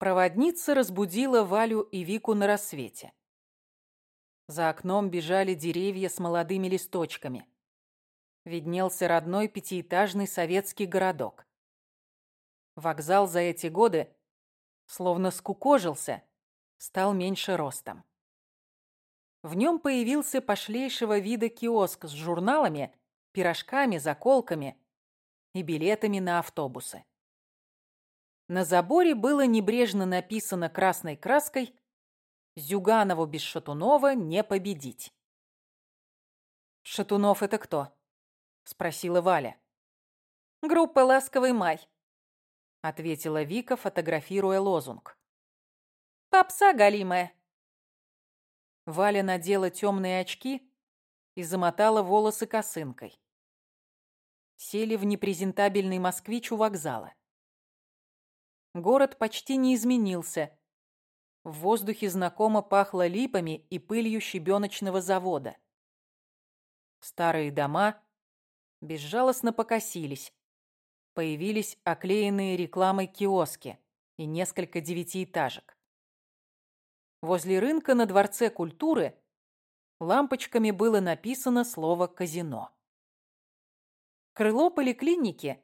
Проводница разбудила Валю и Вику на рассвете. За окном бежали деревья с молодыми листочками. Виднелся родной пятиэтажный советский городок. Вокзал за эти годы словно скукожился, стал меньше ростом. В нем появился пошлейшего вида киоск с журналами, пирожками, заколками и билетами на автобусы. На заборе было небрежно написано красной краской «Зюганову без Шатунова не победить». «Шатунов это кто?» — спросила Валя. «Группа «Ласковый май», — ответила Вика, фотографируя лозунг. «Попса галимая». Валя надела темные очки и замотала волосы косынкой. Сели в непрезентабельный москвич у вокзала. Город почти не изменился. В воздухе знакомо пахло липами и пылью щебеночного завода. Старые дома безжалостно покосились. Появились оклеенные рекламой киоски и несколько девятиэтажек. Возле рынка на Дворце культуры лампочками было написано слово «казино». Крыло поликлиники,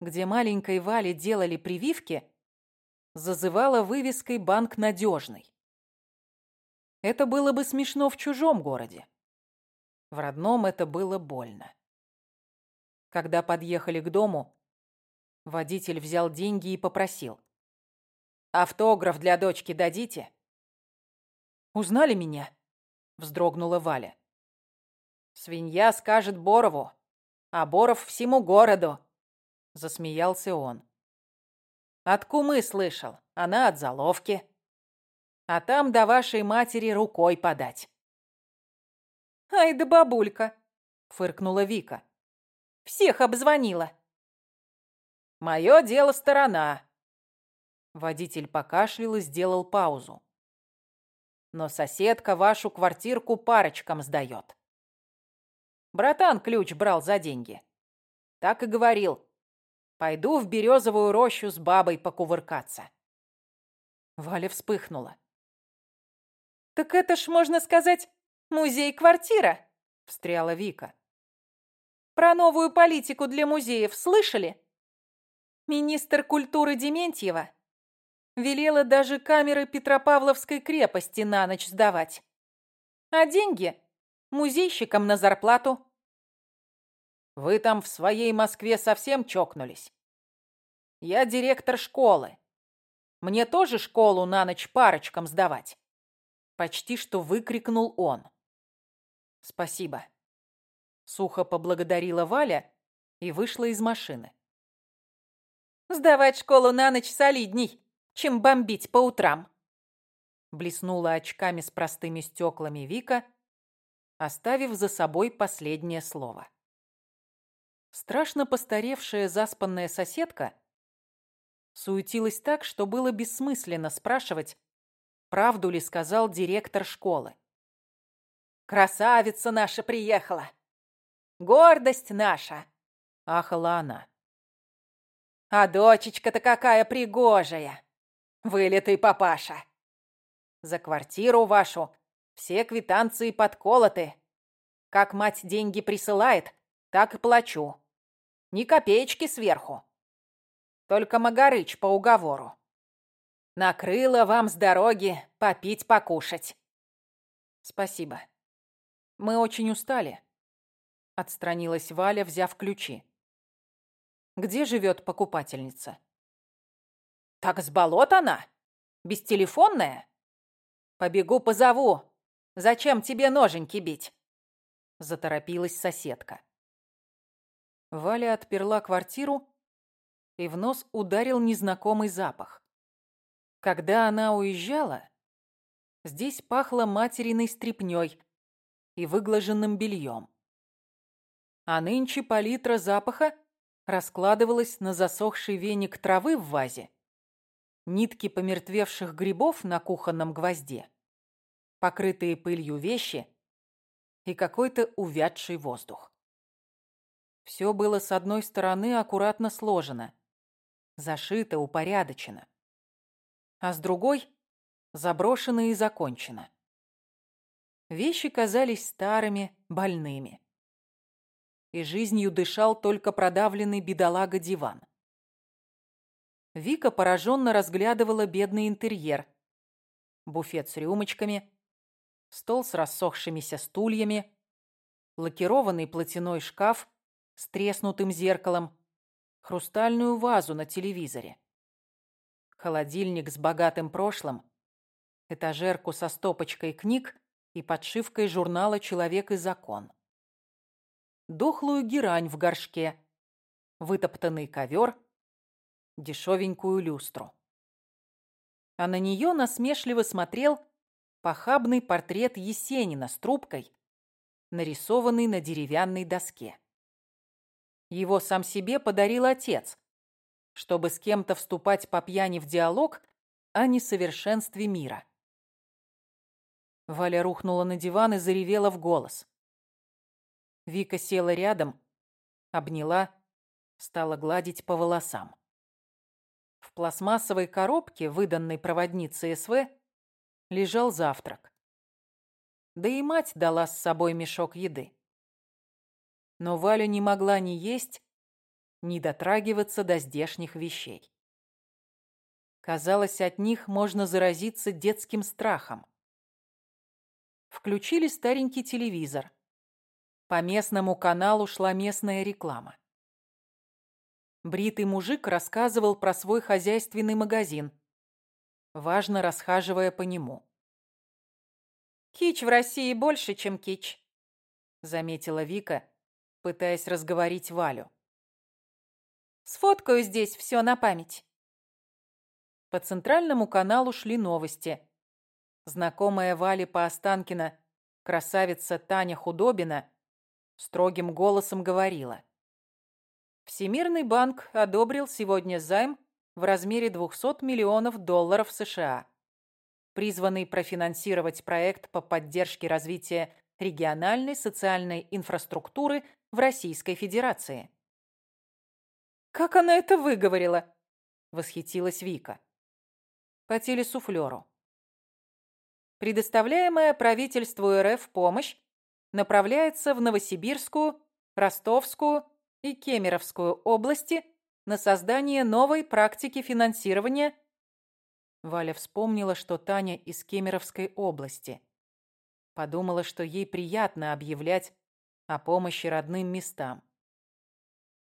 где маленькой Вале делали прививки, зазывала вывеской «Банк надежный». Это было бы смешно в чужом городе. В родном это было больно. Когда подъехали к дому, водитель взял деньги и попросил. «Автограф для дочки дадите?» «Узнали меня?» — вздрогнула Валя. «Свинья скажет Борову, а Боров всему городу», — засмеялся он. От кумы слышал, она от заловки. А там до вашей матери рукой подать. «Ай да бабулька!» — фыркнула Вика. «Всех обзвонила». «Мое дело сторона». Водитель покашлял и сделал паузу. «Но соседка вашу квартирку парочкам сдает». Братан ключ брал за деньги. Так и говорил. Пойду в березовую рощу с бабой покувыркаться. Валя вспыхнула. «Так это ж, можно сказать, музей-квартира», — встряла Вика. «Про новую политику для музеев слышали? Министр культуры Дементьева велела даже камеры Петропавловской крепости на ночь сдавать. А деньги музейщикам на зарплату. Вы там в своей Москве совсем чокнулись? Я директор школы. Мне тоже школу на ночь парочкам сдавать?» Почти что выкрикнул он. «Спасибо». Сухо поблагодарила Валя и вышла из машины. «Сдавать школу на ночь солидней, чем бомбить по утрам», блеснула очками с простыми стеклами Вика, оставив за собой последнее слово. Страшно постаревшая заспанная соседка суетилась так, что было бессмысленно спрашивать, правду ли сказал директор школы. «Красавица наша приехала! Гордость наша!» — ахала она. «А дочечка-то какая пригожая! Вылитый папаша! За квартиру вашу все квитанции подколоты. Как мать деньги присылает, так и плачу. Ни копеечки сверху. Только Магарыч по уговору. Накрыла вам с дороги попить, покушать. Спасибо. Мы очень устали. Отстранилась Валя, взяв ключи. Где живет покупательница? Так с болот она? Бестелефонная? Побегу позову. Зачем тебе ноженьки бить? Заторопилась соседка. Валя отперла квартиру, и в нос ударил незнакомый запах. Когда она уезжала, здесь пахло материной стряпнёй и выглаженным бельем. А нынче палитра запаха раскладывалась на засохший веник травы в вазе, нитки помертвевших грибов на кухонном гвозде, покрытые пылью вещи и какой-то увядший воздух. Все было с одной стороны аккуратно сложено, зашито, упорядочено. а с другой – заброшено и закончено. Вещи казались старыми, больными. И жизнью дышал только продавленный бедолага-диван. Вика пораженно разглядывала бедный интерьер. Буфет с рюмочками, стол с рассохшимися стульями, лакированный платяной шкаф с треснутым зеркалом, хрустальную вазу на телевизоре, холодильник с богатым прошлым, этажерку со стопочкой книг и подшивкой журнала «Человек и закон», дохлую герань в горшке, вытоптанный ковер — дешевенькую люстру. А на нее насмешливо смотрел похабный портрет Есенина с трубкой, нарисованный на деревянной доске. Его сам себе подарил отец, чтобы с кем-то вступать по пьяни в диалог о несовершенстве мира. Валя рухнула на диван и заревела в голос. Вика села рядом, обняла, стала гладить по волосам. В пластмассовой коробке, выданной проводнице СВ, лежал завтрак. Да и мать дала с собой мешок еды. Но Валя не могла ни есть, ни дотрагиваться до здешних вещей. Казалось, от них можно заразиться детским страхом. Включили старенький телевизор. По местному каналу шла местная реклама. Бритый мужик рассказывал про свой хозяйственный магазин, важно расхаживая по нему. «Кич в России больше, чем кич», — заметила Вика, пытаясь разговорить Валю. «Сфоткаю здесь все на память». По центральному каналу шли новости. Знакомая Вале по Останкино красавица Таня Худобина строгим голосом говорила. Всемирный банк одобрил сегодня займ в размере 200 миллионов долларов США, призванный профинансировать проект по поддержке развития региональной социальной инфраструктуры в Российской Федерации. «Как она это выговорила?» – восхитилась Вика. По телесуфлеру. Предоставляемая правительству РФ помощь направляется в Новосибирскую, Ростовскую, и Кемеровскую области на создание новой практики финансирования. Валя вспомнила, что Таня из Кемеровской области. Подумала, что ей приятно объявлять о помощи родным местам.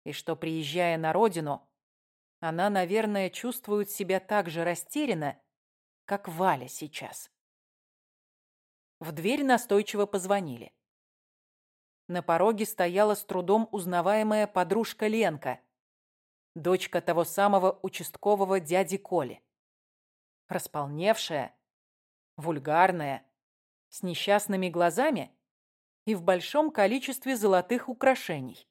И что, приезжая на родину, она, наверное, чувствует себя так же растерянно, как Валя сейчас. В дверь настойчиво позвонили. На пороге стояла с трудом узнаваемая подружка Ленка, дочка того самого участкового дяди Коли. Располневшая, вульгарная, с несчастными глазами и в большом количестве золотых украшений.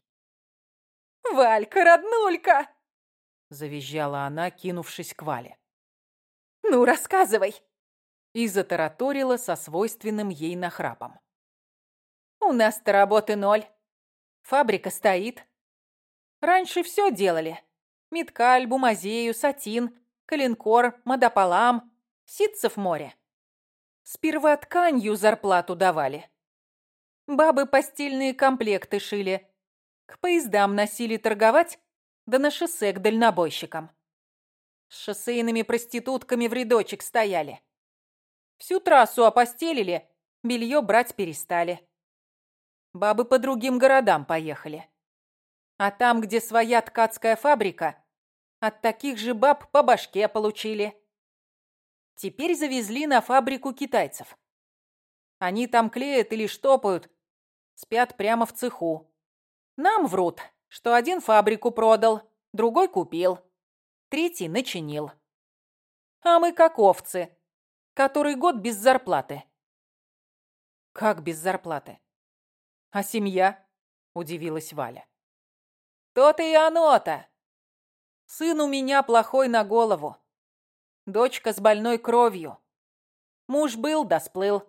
«Валька, роднулька!» — завизжала она, кинувшись к Вале. «Ну, рассказывай!» И затараторила со свойственным ей нахрапом. У нас-то работы ноль. Фабрика стоит. Раньше все делали. Миткаль, бумазею, сатин, калинкор, мадополам, ситцев море. Сперва тканью зарплату давали. Бабы постельные комплекты шили. К поездам носили торговать, да на шоссе к дальнобойщикам. С шоссейными проститутками в рядочек стояли. Всю трассу опостелили, белье брать перестали. Бабы по другим городам поехали. А там, где своя ткацкая фабрика, от таких же баб по башке получили. Теперь завезли на фабрику китайцев. Они там клеят или штопают, спят прямо в цеху. Нам врут, что один фабрику продал, другой купил, третий начинил. А мы как овцы, который год без зарплаты. Как без зарплаты? «А семья?» – удивилась Валя. «То-то и оно-то! Сын у меня плохой на голову. Дочка с больной кровью. Муж был да сплыл.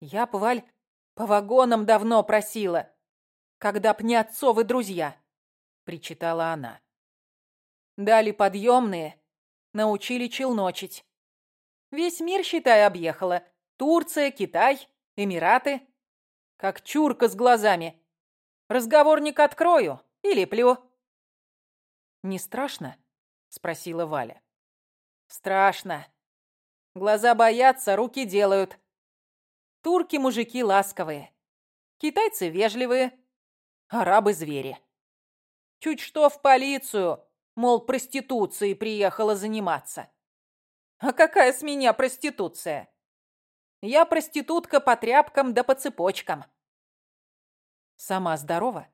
Я б, Валь, по вагонам давно просила, когда б не отцовы друзья», – причитала она. «Дали подъемные, научили челночить. Весь мир, считай, объехала. Турция, Китай, Эмираты. Как чурка с глазами. Разговорник открою и леплю. «Не страшно?» — спросила Валя. «Страшно. Глаза боятся, руки делают. Турки мужики ласковые, китайцы вежливые, арабы звери. Чуть что в полицию, мол, проституцией приехала заниматься. А какая с меня проституция? Я проститутка по тряпкам да по цепочкам. Сама здорова?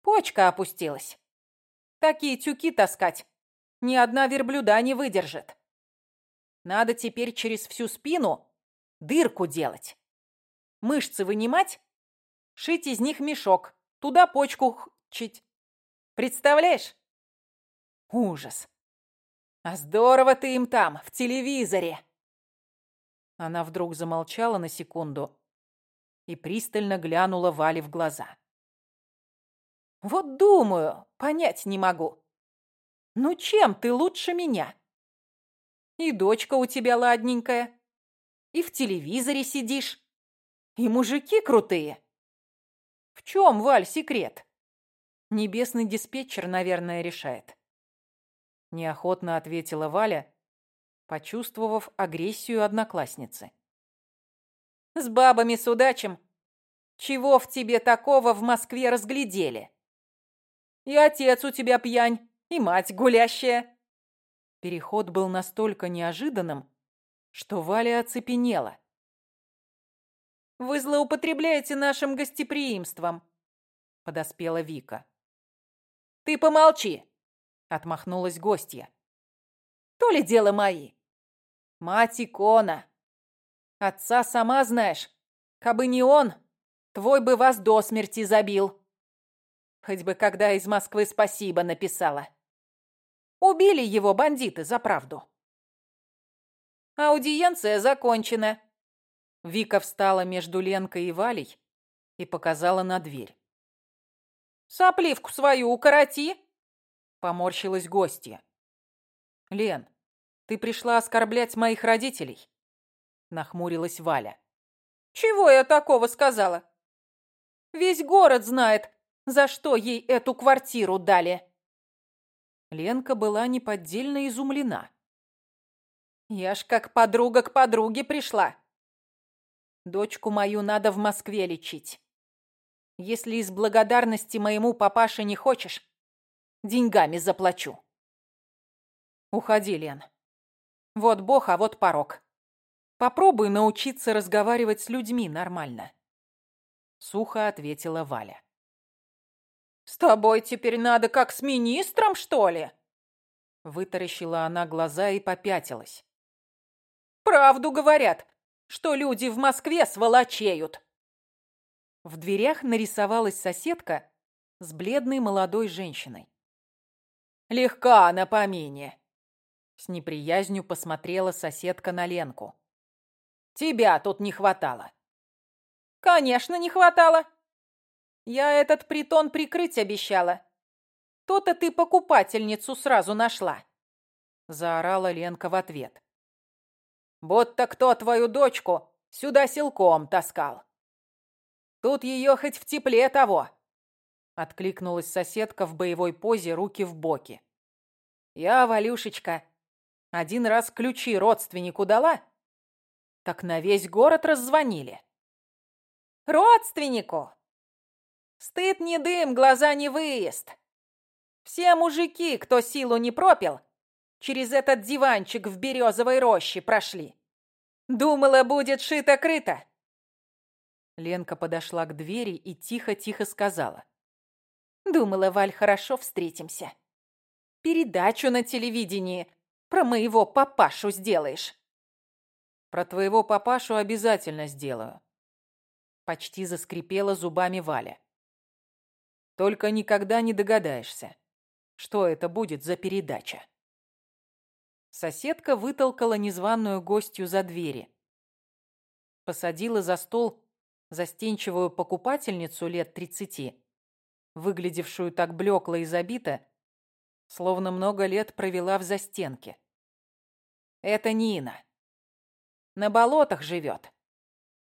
Почка опустилась. Такие тюки таскать ни одна верблюда не выдержит. Надо теперь через всю спину дырку делать. Мышцы вынимать, шить из них мешок, туда почку чить. Представляешь? Ужас. А здорово ты им там, в телевизоре. Она вдруг замолчала на секунду и пристально глянула Вале в глаза. Вот думаю, понять не могу. Ну чем ты лучше меня? И дочка у тебя ладненькая, и в телевизоре сидишь, и мужики крутые. В чем, Валь, секрет? Небесный диспетчер, наверное, решает. Неохотно ответила Валя, почувствовав агрессию одноклассницы. С бабами судачим. Чего в тебе такого в Москве разглядели? И отец у тебя пьянь, и мать гулящая. Переход был настолько неожиданным, что Валя оцепенела. «Вы злоупотребляете нашим гостеприимством», — подоспела Вика. «Ты помолчи», — отмахнулась гостья. «То ли дело мои. Мать икона. Отца сама знаешь, кабы не он, твой бы вас до смерти забил. Хоть бы когда из Москвы спасибо написала. Убили его бандиты за правду. Аудиенция закончена. Вика встала между Ленкой и Валей и показала на дверь. «Сопливку свою укороти!» — поморщилась гостья. «Лен, ты пришла оскорблять моих родителей?» — нахмурилась Валя. «Чего я такого сказала? Весь город знает, за что ей эту квартиру дали». Ленка была неподдельно изумлена. «Я ж как подруга к подруге пришла. Дочку мою надо в Москве лечить. Если из благодарности моему папаше не хочешь, деньгами заплачу». «Уходи, Лен. Вот бог, а вот порог. Попробуй научиться разговаривать с людьми нормально». Сухо ответила Валя. «С тобой теперь надо как с министром, что ли?» Вытаращила она глаза и попятилась. «Правду говорят, что люди в Москве сволочеют!» В дверях нарисовалась соседка с бледной молодой женщиной. «Легка на помине!» С неприязнью посмотрела соседка на Ленку. «Тебя тут не хватало!» «Конечно, не хватало!» Я этот притон прикрыть обещала. То-то ты покупательницу сразу нашла. Заорала Ленка в ответ. Будто кто твою дочку сюда силком таскал. Тут ее хоть в тепле того. Откликнулась соседка в боевой позе, руки в боки. Я, Валюшечка, один раз ключи родственнику дала, так на весь город раззвонили. Родственнику? Стыд не дым, глаза не выезд. Все мужики, кто силу не пропил, через этот диванчик в березовой роще прошли. Думала, будет шито-крыто. Ленка подошла к двери и тихо-тихо сказала. Думала, Валь, хорошо встретимся. Передачу на телевидении про моего папашу сделаешь. Про твоего папашу обязательно сделаю. Почти заскрипела зубами Валя. Только никогда не догадаешься, что это будет за передача. Соседка вытолкала незваную гостью за двери. Посадила за стол застенчивую покупательницу лет тридцати, выглядевшую так блекло и забито, словно много лет провела в застенке. «Это Нина. На болотах живет.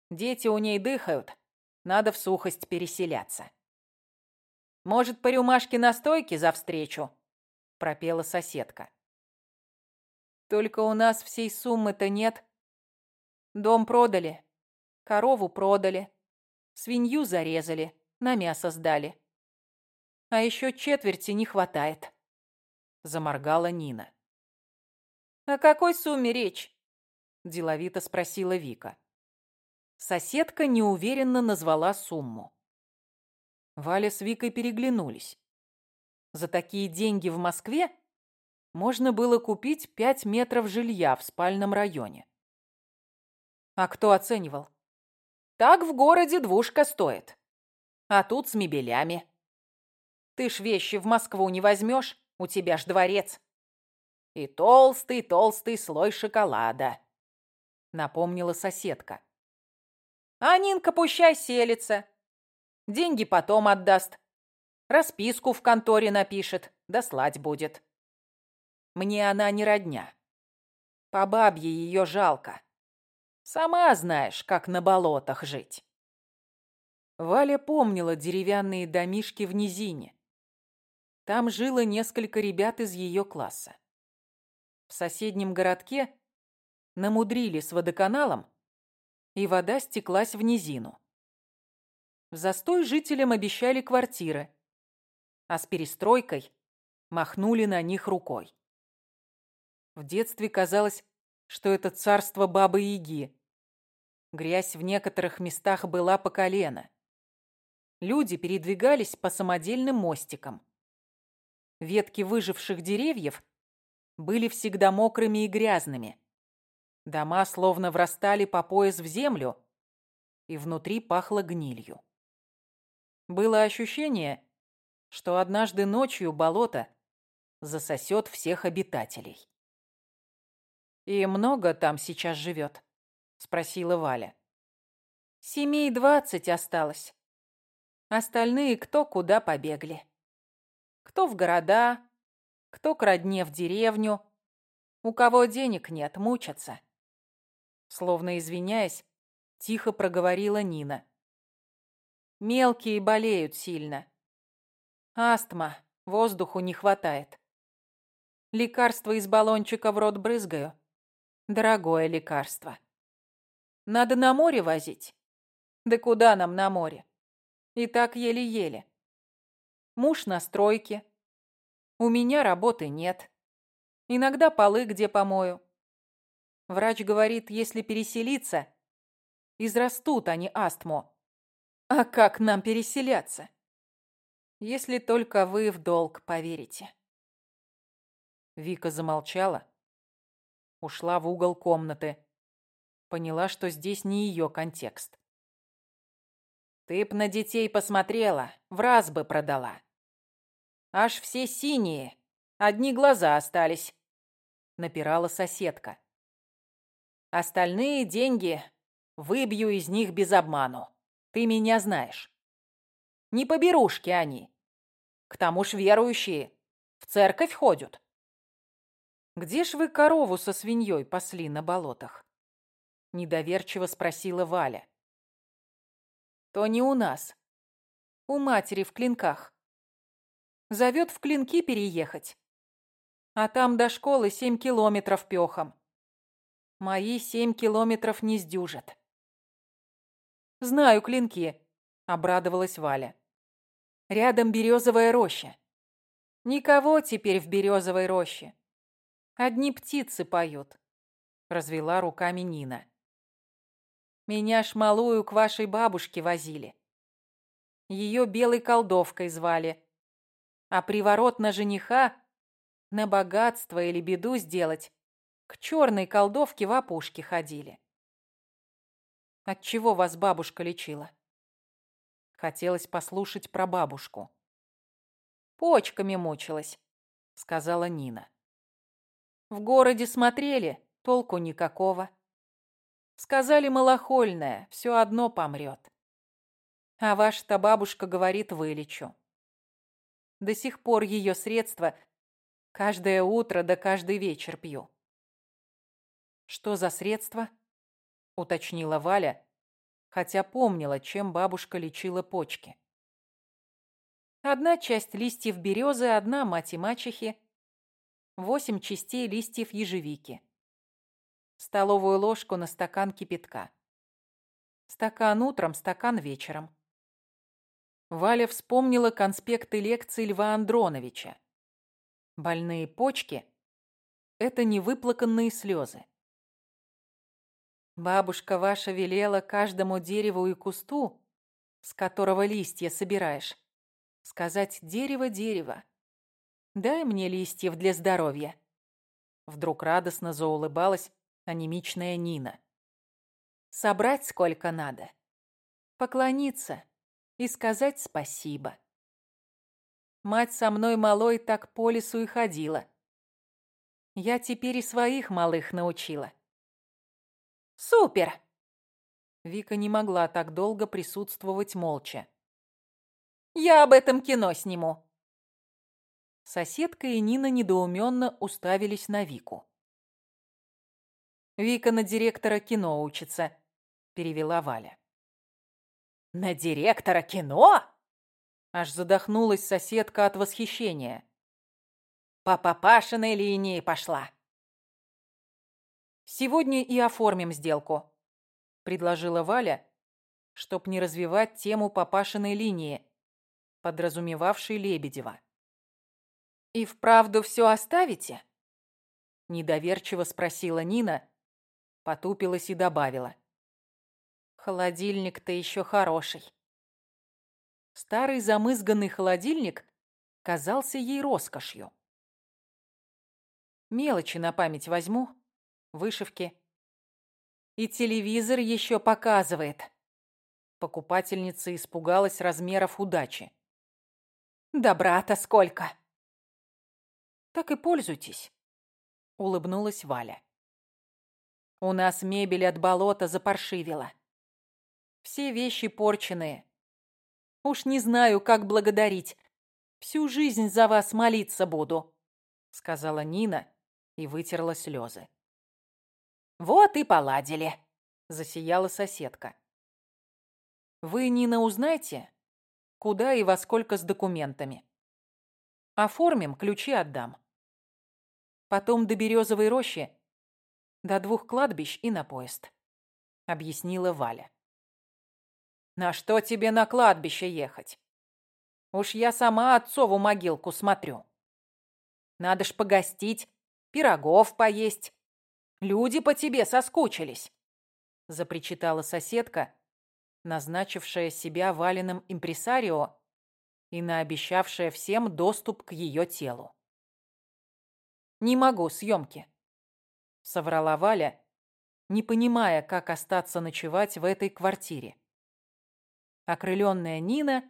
Дети у ней дыхают. Надо в сухость переселяться. Может, по рюмашке настойки за встречу? Пропела соседка. Только у нас всей суммы-то нет. Дом продали, корову продали, свинью зарезали, на мясо сдали. А еще четверти не хватает. Заморгала Нина. «О какой сумме речь?» Деловито спросила Вика. Соседка неуверенно назвала сумму. Валя с Викой переглянулись. За такие деньги в Москве можно было купить пять метров жилья в спальном районе. А кто оценивал? Так в городе двушка стоит. А тут с мебелями. Ты ж вещи в Москву не возьмешь, у тебя ж дворец. И толстый-толстый слой шоколада, напомнила соседка. А Нинка пущай селится. Деньги потом отдаст. Расписку в конторе напишет, да слать будет. Мне она не родня. По бабье ее жалко. Сама знаешь, как на болотах жить. Валя помнила деревянные домишки в низине. Там жило несколько ребят из ее класса. В соседнем городке намудрили с водоканалом, и вода стеклась в низину. В застой жителям обещали квартиры, а с перестройкой махнули на них рукой. В детстве казалось, что это царство Бабы-Яги. Грязь в некоторых местах была по колено. Люди передвигались по самодельным мостикам. Ветки выживших деревьев были всегда мокрыми и грязными. Дома словно врастали по пояс в землю, и внутри пахло гнилью. Было ощущение, что однажды ночью болото засосет всех обитателей. «И много там сейчас живет?» — спросила Валя. «Семей двадцать осталось. Остальные кто куда побегли. Кто в города, кто к родне в деревню. У кого денег нет, мучатся». Словно извиняясь, тихо проговорила Нина. «Мелкие болеют сильно. Астма, воздуху не хватает. Лекарство из баллончика в рот брызгаю. Дорогое лекарство. Надо на море возить. Да куда нам на море? И так еле-еле. Муж на стройке. У меня работы нет. Иногда полы где помою. Врач говорит, если переселиться, израстут они астму. А как нам переселяться? Если только вы в долг поверите. Вика замолчала, ушла в угол комнаты. Поняла, что здесь не ее контекст. Ты б на детей посмотрела, в раз бы продала. Аж все синие, одни глаза остались, напирала соседка. Остальные деньги выбью из них без обману. Ты меня знаешь. Не поберушки они. К тому ж верующие. В церковь ходят. «Где ж вы корову со свиньей пасли на болотах?» Недоверчиво спросила Валя. «То не у нас. У матери в клинках. Зовет в клинки переехать. А там до школы семь километров пехом. Мои семь километров не сдюжат». «Знаю клинки», — обрадовалась Валя. «Рядом березовая роща. Никого теперь в березовой роще. Одни птицы поют», — развела руками Нина. «Меня ж малую к вашей бабушке возили. Ее белой колдовкой звали. А приворот на жениха, на богатство или беду сделать, к черной колдовке в опушке ходили. От чего вас бабушка лечила? Хотелось послушать про бабушку. Почками мучилась, сказала Нина. В городе смотрели, толку никакого. Сказали малохольная, все одно помрет. А ваша-то бабушка говорит, вылечу. До сих пор ее средства каждое утро да каждый вечер пью. Что за средства? уточнила Валя, хотя помнила, чем бабушка лечила почки. Одна часть листьев березы, одна мать и мачехи, восемь частей листьев ежевики, столовую ложку на стакан кипятка. Стакан утром, стакан вечером. Валя вспомнила конспекты лекций Льва Андроновича. Больные почки — это невыплаканные слезы. Бабушка ваша велела каждому дереву и кусту, с которого листья собираешь, сказать «дерево-дерево». Дай мне листьев для здоровья. Вдруг радостно заулыбалась анемичная Нина. Собрать сколько надо. Поклониться и сказать спасибо. Мать со мной малой так по лесу и ходила. Я теперь и своих малых научила. Супер!» Вика не могла так долго присутствовать молча. «Я об этом кино сниму!» Соседка и Нина недоуменно уставились на Вику. «Вика на директора кино учится», — перевела Валя. «На директора кино?» Аж задохнулась соседка от восхищения. «По папашиной линии пошла!» «Сегодня и оформим сделку», — предложила Валя, чтоб не развивать тему папашиной линии, подразумевавшей Лебедева. «И вправду все оставите?» Недоверчиво спросила Нина, потупилась и добавила. «Холодильник-то еще хороший». Старый замызганный холодильник казался ей роскошью. Мелочи на память возьму, вышивки. И телевизор еще показывает. Покупательница испугалась размеров удачи. Добра-то сколько? Так и пользуйтесь, улыбнулась Валя. У нас мебель от болота запаршивила. Все вещи порченые. Уж не знаю, как благодарить. Всю жизнь за вас молиться буду, сказала Нина и вытерла слезы. «Вот и поладили», — засияла соседка. «Вы, Нина, узнайте, куда и во сколько с документами. Оформим, ключи отдам. Потом до Березовой рощи, до двух кладбищ и на поезд», — объяснила Валя. «На что тебе на кладбище ехать? Уж я сама отцову могилку смотрю. Надо ж погостить, пирогов поесть, Люди по тебе соскучились!» Запричитала соседка, назначившая себя валенным импресарио и наобещавшая всем доступ к ее телу. «Не могу, съемки», — соврала Валя, не понимая, как остаться ночевать в этой квартире. Окрыленная Нина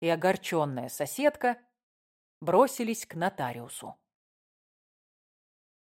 и огорченная соседка бросились к нотариусу.